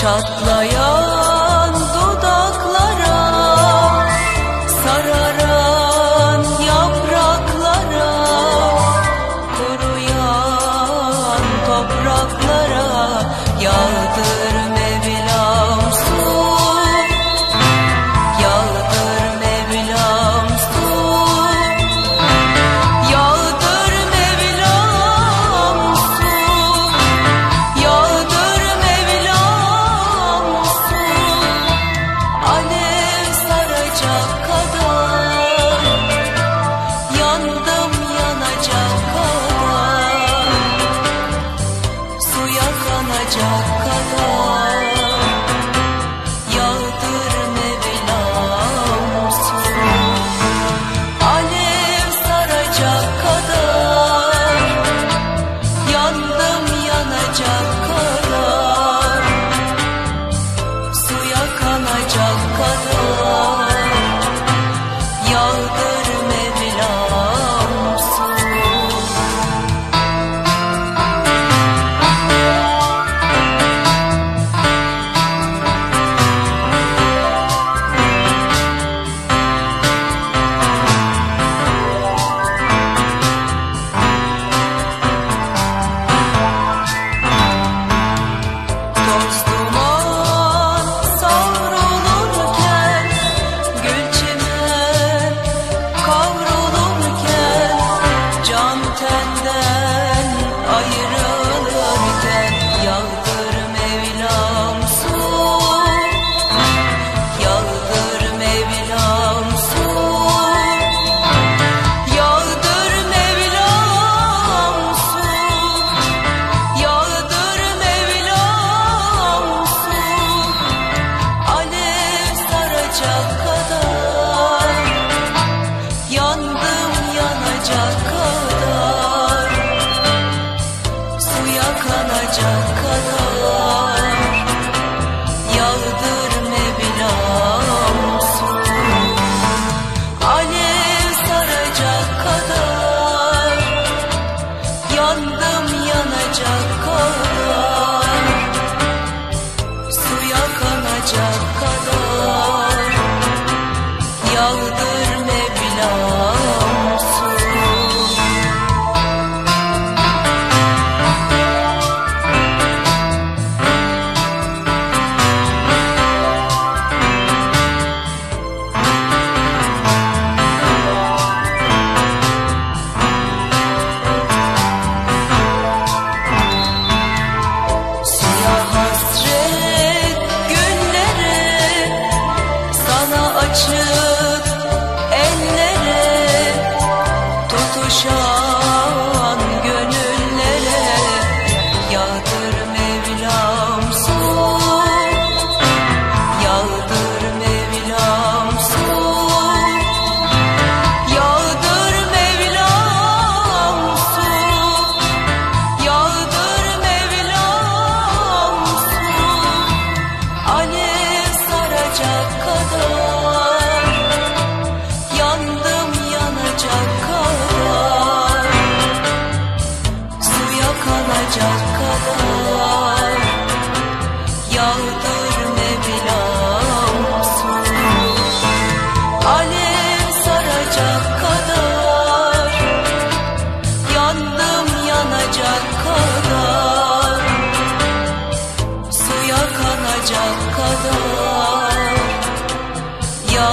çatlayan almost just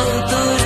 tu